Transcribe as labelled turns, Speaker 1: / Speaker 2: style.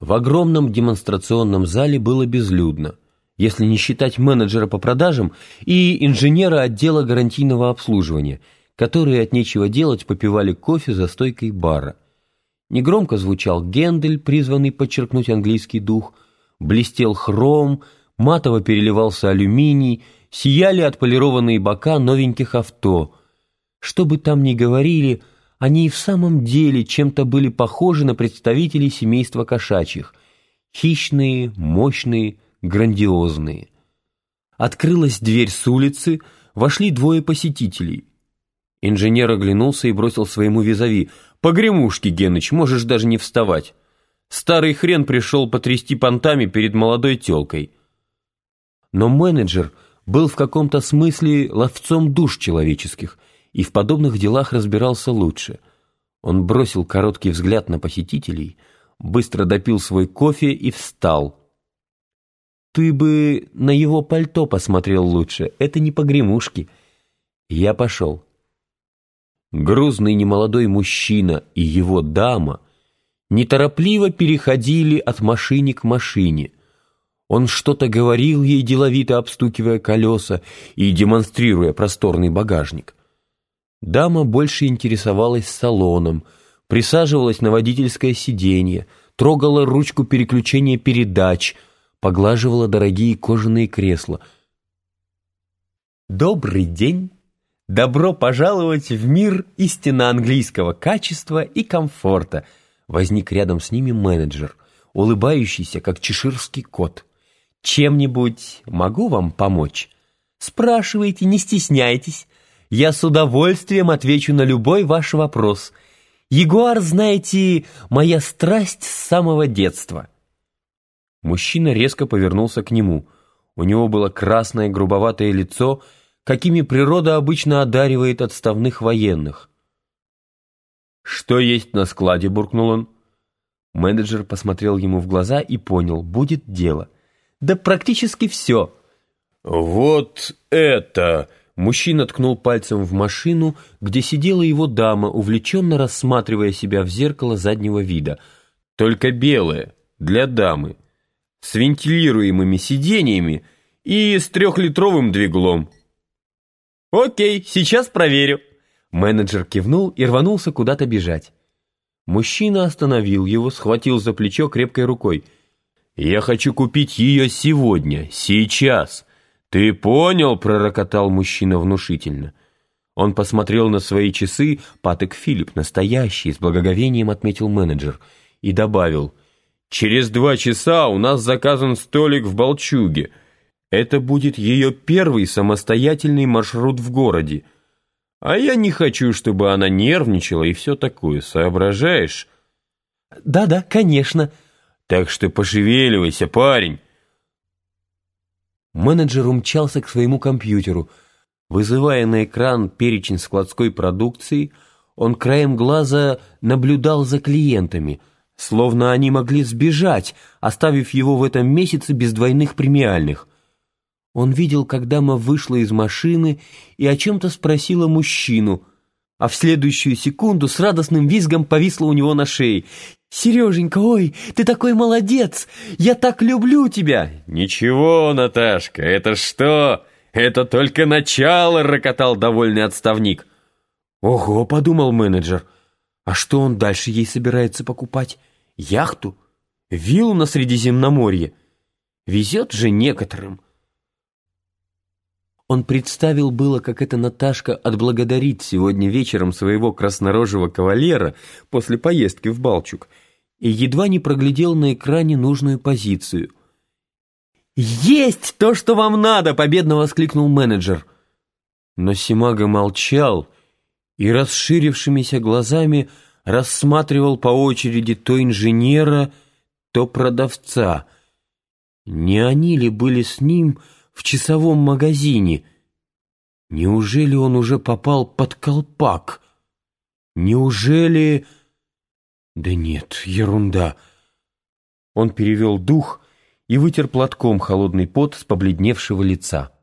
Speaker 1: В огромном демонстрационном зале было безлюдно, если не считать менеджера по продажам и инженера отдела гарантийного обслуживания, которые от нечего делать попивали кофе за стойкой бара. Негромко звучал Гендель, призванный подчеркнуть английский дух, блестел хром, матово переливался алюминий, сияли отполированные бока новеньких авто. Что бы там ни говорили – они и в самом деле чем-то были похожи на представителей семейства кошачьих. Хищные, мощные, грандиозные. Открылась дверь с улицы, вошли двое посетителей. Инженер оглянулся и бросил своему визави. «Погремушки, Геныч, можешь даже не вставать. Старый хрен пришел потрясти понтами перед молодой телкой». Но менеджер был в каком-то смысле ловцом душ человеческих – и в подобных делах разбирался лучше. Он бросил короткий взгляд на посетителей, быстро допил свой кофе и встал. «Ты бы на его пальто посмотрел лучше, это не погремушки». Я пошел. Грузный немолодой мужчина и его дама неторопливо переходили от машины к машине. Он что-то говорил ей, деловито обстукивая колеса и демонстрируя просторный багажник. Дама больше интересовалась салоном, присаживалась на водительское сиденье, трогала ручку переключения передач, поглаживала дорогие кожаные кресла. «Добрый день! Добро пожаловать в мир истинно английского качества и комфорта!» Возник рядом с ними менеджер, улыбающийся, как чеширский кот. «Чем-нибудь могу вам помочь? Спрашивайте, не стесняйтесь!» Я с удовольствием отвечу на любой ваш вопрос. Ягуар, знаете, моя страсть с самого детства». Мужчина резко повернулся к нему. У него было красное грубоватое лицо, какими природа обычно одаривает отставных военных. «Что есть на складе?» — буркнул он. Менеджер посмотрел ему в глаза и понял, будет дело. «Да практически все».
Speaker 2: «Вот это!»
Speaker 1: Мужчина ткнул пальцем в машину, где сидела его дама, увлеченно рассматривая себя в зеркало заднего вида.
Speaker 2: Только белое, для дамы, с вентилируемыми сиденьями и с трехлитровым двиглом.
Speaker 1: «Окей, сейчас проверю». Менеджер кивнул и рванулся куда-то бежать. Мужчина остановил его, схватил за плечо крепкой рукой.
Speaker 2: «Я хочу купить ее сегодня, сейчас. «Ты понял?» — пророкотал мужчина внушительно.
Speaker 1: Он посмотрел на свои часы, Патек Филипп, настоящий, с благоговением отметил менеджер, и добавил, «Через два часа у нас заказан столик в Болчуге. Это будет ее первый самостоятельный маршрут в городе. А я не хочу, чтобы она нервничала и все такое, соображаешь?» «Да-да, конечно».
Speaker 2: «Так что пошевеливайся, парень».
Speaker 1: Менеджер умчался к своему компьютеру. Вызывая на экран перечень складской продукции, он краем глаза наблюдал за клиентами, словно они могли сбежать, оставив его в этом месяце без двойных премиальных. Он видел, как дама вышла из машины и о чем-то спросила мужчину, а в следующую секунду с радостным визгом повисла у него на шее. «Сереженька, ой, ты такой молодец! Я так люблю тебя!»
Speaker 2: «Ничего, Наташка, это что? Это только начало!» — рокотал довольный отставник.
Speaker 1: «Ого!» — подумал менеджер. «А что он дальше ей собирается покупать? Яхту? Виллу на Средиземноморье? Везет же некоторым!» Он представил было, как эта Наташка отблагодарит сегодня вечером своего краснорожего кавалера после поездки в Балчук — и едва не проглядел на экране нужную позицию. «Есть то, что вам надо!» — победно воскликнул менеджер. Но Симага молчал и расширившимися глазами рассматривал по очереди то инженера, то продавца. Не они ли были с ним в часовом магазине? Неужели он уже попал под колпак? Неужели... Да нет, ерунда. Он перевел дух и вытер платком холодный пот с побледневшего лица.